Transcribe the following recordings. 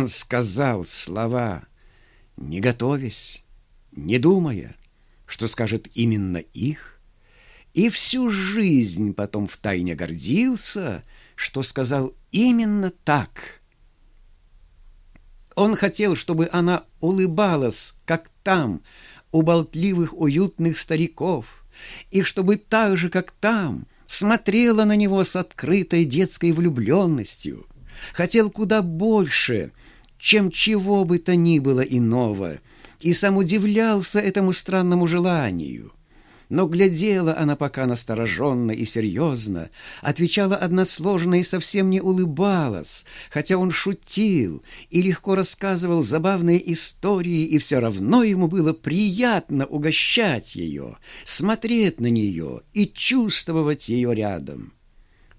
Он сказал слова, не готовясь, не думая, что скажет именно их, и всю жизнь потом втайне гордился, что сказал именно так. Он хотел, чтобы она улыбалась, как там, у болтливых уютных стариков, и чтобы так же, как там, смотрела на него с открытой детской влюбленностью. Хотел куда больше, чем чего бы то ни было иного, и сам удивлялся этому странному желанию. Но глядела она пока настороженно и серьезно, отвечала односложно и совсем не улыбалась, хотя он шутил и легко рассказывал забавные истории, и все равно ему было приятно угощать ее, смотреть на нее и чувствовать ее рядом.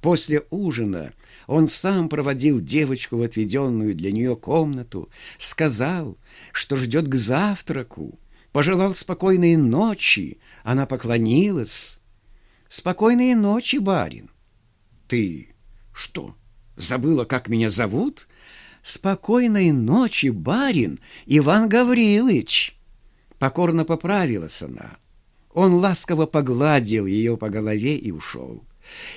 После ужина он сам проводил девочку в отведенную для нее комнату, сказал, что ждет к завтраку, пожелал спокойной ночи, она поклонилась. «Спокойной ночи, барин!» «Ты что, забыла, как меня зовут?» «Спокойной ночи, барин Иван Гаврилович!» Покорно поправилась она. Он ласково погладил ее по голове и ушел.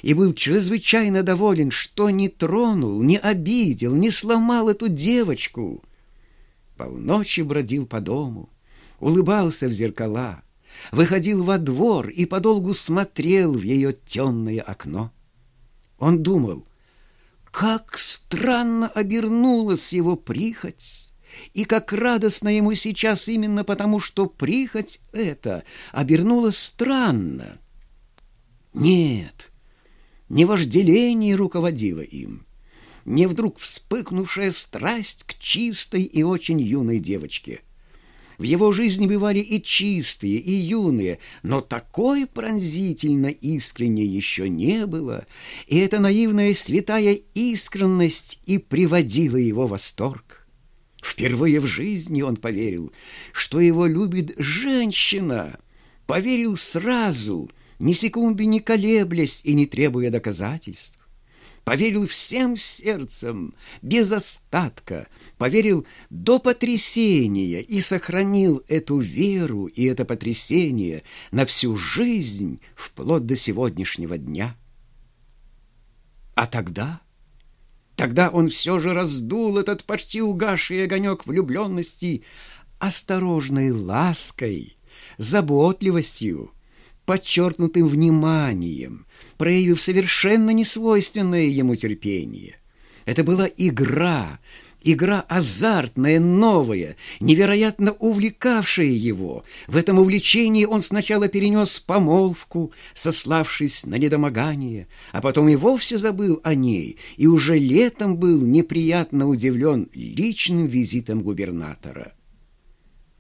И был чрезвычайно доволен, что не тронул, не обидел, не сломал эту девочку. Полночи бродил по дому, улыбался в зеркала, выходил во двор и подолгу смотрел в ее темное окно. Он думал, как странно обернулась его прихоть, и как радостно ему сейчас именно потому, что прихоть эта обернулась странно. Нет, не вожделение руководило им, не вдруг вспыхнувшая страсть к чистой и очень юной девочке — в его жизни бывали и чистые, и юные, но такой пронзительно искренней еще не было, и эта наивная святая искренность и приводила его в восторг. Впервые в жизни он поверил, что его любит женщина, поверил сразу, ни секунды не колеблясь и не требуя доказательств поверил всем сердцем, без остатка, поверил до потрясения и сохранил эту веру и это потрясение на всю жизнь вплоть до сегодняшнего дня. А тогда... Тогда он все же раздул этот почти угасший огонек влюбленности осторожной лаской, заботливостью, подчеркнутым вниманием, проявив совершенно несвойственное ему терпение. Это была игра, игра азартная, новая, невероятно увлекавшая его. В этом увлечении он сначала перенес помолвку, сославшись на недомогание, а потом и вовсе забыл о ней, и уже летом был неприятно удивлен личным визитом губернатора.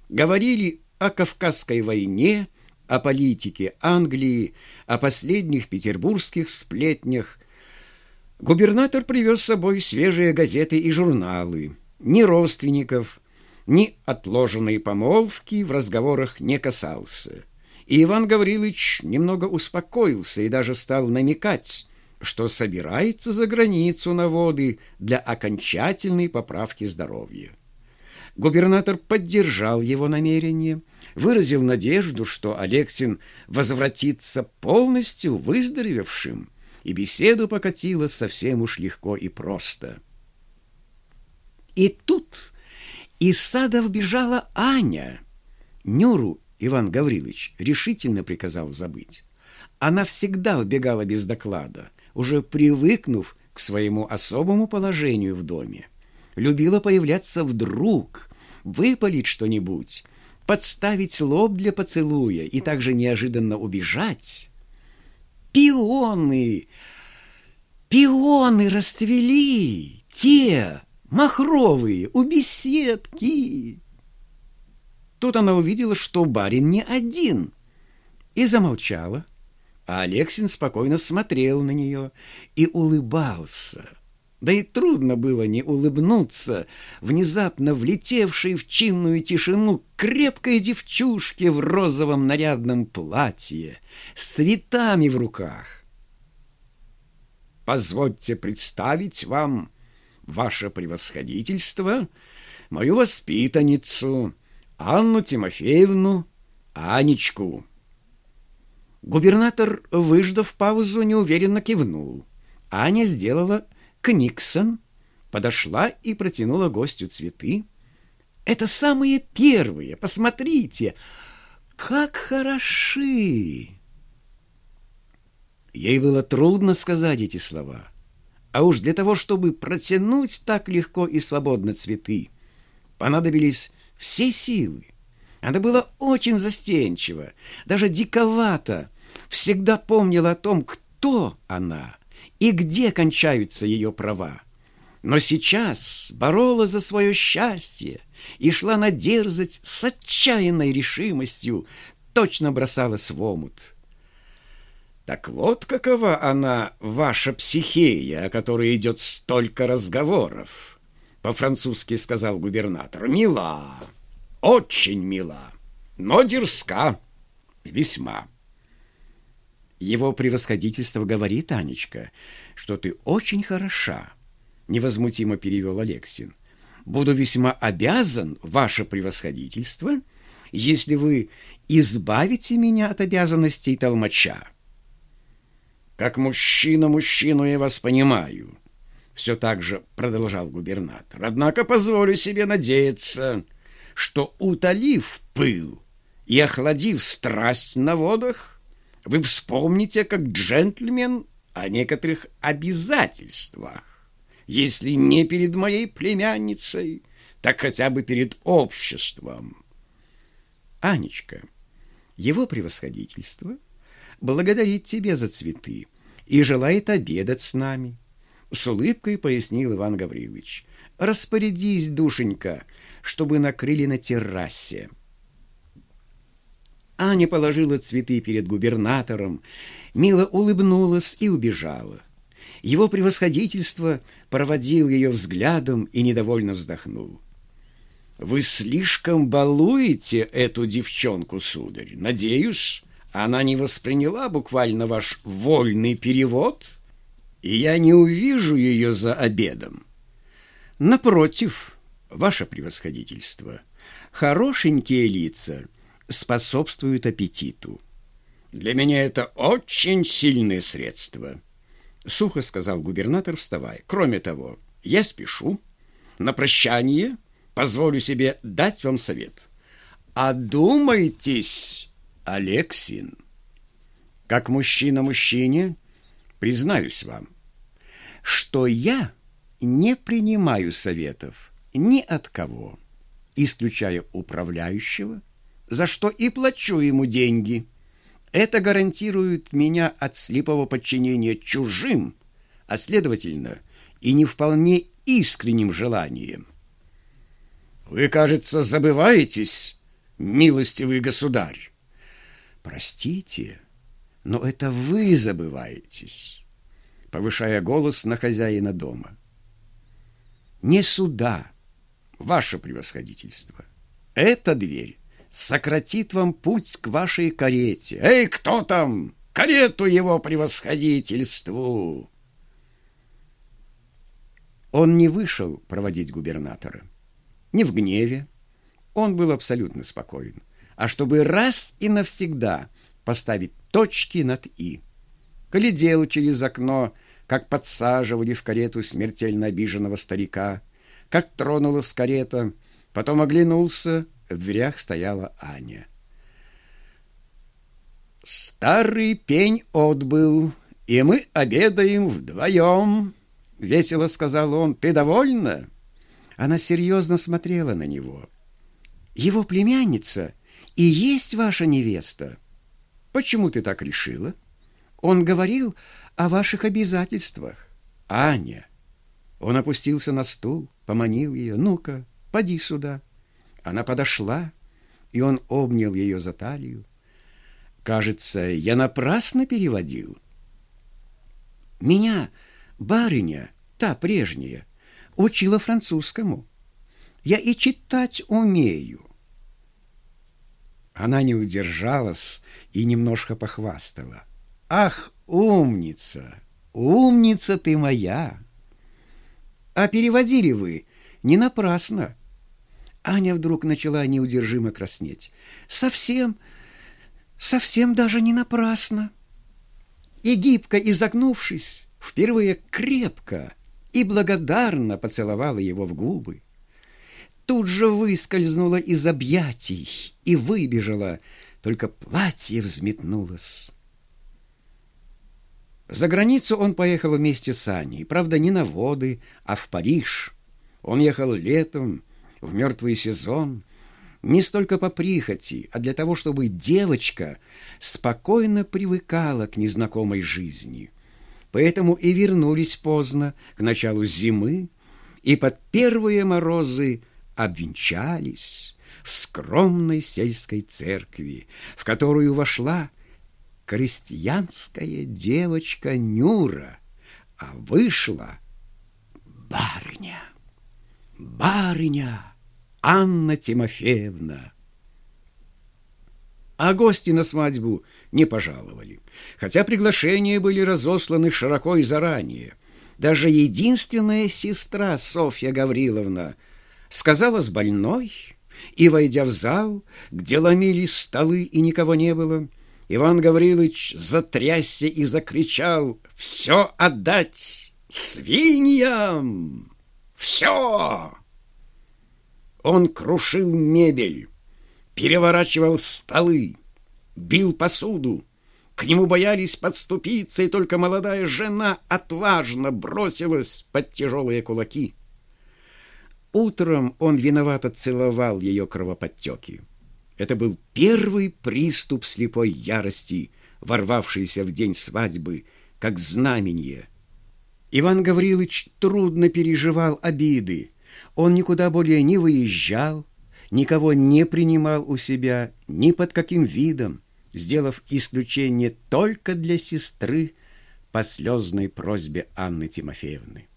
Говорили о Кавказской войне, о политике Англии, о последних петербургских сплетнях. Губернатор привез с собой свежие газеты и журналы. Ни родственников, ни отложенной помолвки в разговорах не касался. И Иван Гаврилович немного успокоился и даже стал намекать, что собирается за границу на воды для окончательной поправки здоровья. Губернатор поддержал его намерение, выразил надежду, что Алексин возвратится полностью выздоровевшим, и беседа покатилась совсем уж легко и просто. И тут из сада вбежала Аня. Нюру Иван Гаврилович решительно приказал забыть. Она всегда убегала без доклада, уже привыкнув к своему особому положению в доме любила появляться вдруг, выпалить что-нибудь, подставить лоб для поцелуя и также неожиданно убежать. Пионы! Пионы расцвели! Те, махровые, у беседки! Тут она увидела, что барин не один, и замолчала. А Алексин спокойно смотрел на нее и улыбался — да и трудно было не улыбнуться внезапно влетевшей в чинную тишину крепкой девчушке в розовом нарядном платье с цветами в руках. «Позвольте представить вам ваше превосходительство, мою воспитанницу, Анну Тимофеевну, Анечку». Губернатор, выждав паузу, неуверенно кивнул. Аня сделала книксон, подошла и протянула гостю цветы. «Это самые первые, посмотрите, как хороши!» Ей было трудно сказать эти слова. А уж для того, чтобы протянуть так легко и свободно цветы, понадобились все силы. Она была очень застенчива, даже диковата, всегда помнила о том, кто она и где кончаются ее права. Но сейчас боролась за свое счастье и шла на дерзость с отчаянной решимостью, точно бросалась в омут. Так вот какова она, ваша психея, о которой идет столько разговоров, по-французски сказал губернатор. Мила, очень мила, но дерзка, весьма. Его превосходительство говорит, Анечка, что ты очень хороша, невозмутимо перевел Алексин. Буду весьма обязан, ваше превосходительство, если вы избавите меня от обязанностей толмача. Как мужчина мужчину я вас понимаю, все так же продолжал губернатор. Однако позволю себе надеяться, что утолив пыл и охладив страсть на водах, вы вспомните, как джентльмен, о некоторых обязательствах, если не перед моей племянницей, так хотя бы перед обществом. Анечка, его превосходительство благодарит тебя за цветы и желает обедать с нами. С улыбкой пояснил Иван Гаврилович. Распорядись, душенька, чтобы накрыли на террасе. Аня положила цветы перед губернатором, мило улыбнулась и убежала. Его превосходительство проводил ее взглядом и недовольно вздохнул. «Вы слишком балуете эту девчонку, сударь. Надеюсь, она не восприняла буквально ваш вольный перевод, и я не увижу ее за обедом. Напротив, ваше превосходительство, хорошенькие лица — способствуют аппетиту. Для меня это очень сильное средство, сухо сказал губернатор, вставая. Кроме того, я спешу. На прощание позволю себе дать вам совет. Одумайтесь, Алексин. Как мужчина мужчине, признаюсь вам, что я не принимаю советов ни от кого, исключая управляющего за что и плачу ему деньги. Это гарантирует меня от слепого подчинения чужим, а, следовательно, и не вполне искренним желанием. Вы, кажется, забываетесь, милостивый государь. Простите, но это вы забываетесь, повышая голос на хозяина дома. Не суда, ваше превосходительство. Это дверь сократит вам путь к вашей карете. Эй, кто там? Карету его превосходительству!» Он не вышел проводить губернатора. Не в гневе. Он был абсолютно спокоен. А чтобы раз и навсегда поставить точки над «и». Глядел через окно, как подсаживали в карету смертельно обиженного старика, как тронулась карета, потом оглянулся в дверях стояла Аня. «Старый пень отбыл, и мы обедаем вдвоем», — весело сказал он. «Ты довольна?» Она серьезно смотрела на него. «Его племянница и есть ваша невеста. Почему ты так решила? Он говорил о ваших обязательствах. Аня!» Он опустился на стул, поманил ее. «Ну-ка, поди сюда». Она подошла, и он обнял ее за талию. Кажется, я напрасно переводил. Меня барыня, та прежняя, учила французскому. Я и читать умею. Она не удержалась и немножко похвастала. «Ах, умница! Умница ты моя!» А переводили вы не напрасно. Аня вдруг начала неудержимо краснеть. Совсем, совсем даже не напрасно. И гибко изогнувшись, впервые крепко и благодарно поцеловала его в губы. Тут же выскользнула из объятий и выбежала, только платье взметнулось. За границу он поехал вместе с Аней, правда, не на воды, а в Париж. Он ехал летом, в мертвый сезон, не столько по прихоти, а для того, чтобы девочка спокойно привыкала к незнакомой жизни. Поэтому и вернулись поздно, к началу зимы, и под первые морозы обвенчались в скромной сельской церкви, в которую вошла крестьянская девочка Нюра, а вышла барыня. Барыня Анна Тимофеевна. А гости на свадьбу не пожаловали, хотя приглашения были разосланы широко и заранее. Даже единственная сестра Софья Гавриловна сказалась больной, и, войдя в зал, где ломились столы и никого не было, Иван Гаврилович затрясся и закричал «Все отдать свиньям! Все!» Он крушил мебель, переворачивал столы, бил посуду. К нему боялись подступиться, и только молодая жена отважно бросилась под тяжелые кулаки. Утром он виновато целовал ее кровоподтеки. Это был первый приступ слепой ярости, ворвавшийся в день свадьбы, как знамение. Иван Гаврилович трудно переживал обиды. Он никуда более не выезжал, никого не принимал у себя ни под каким видом, сделав исключение только для сестры по слезной просьбе Анны Тимофеевны.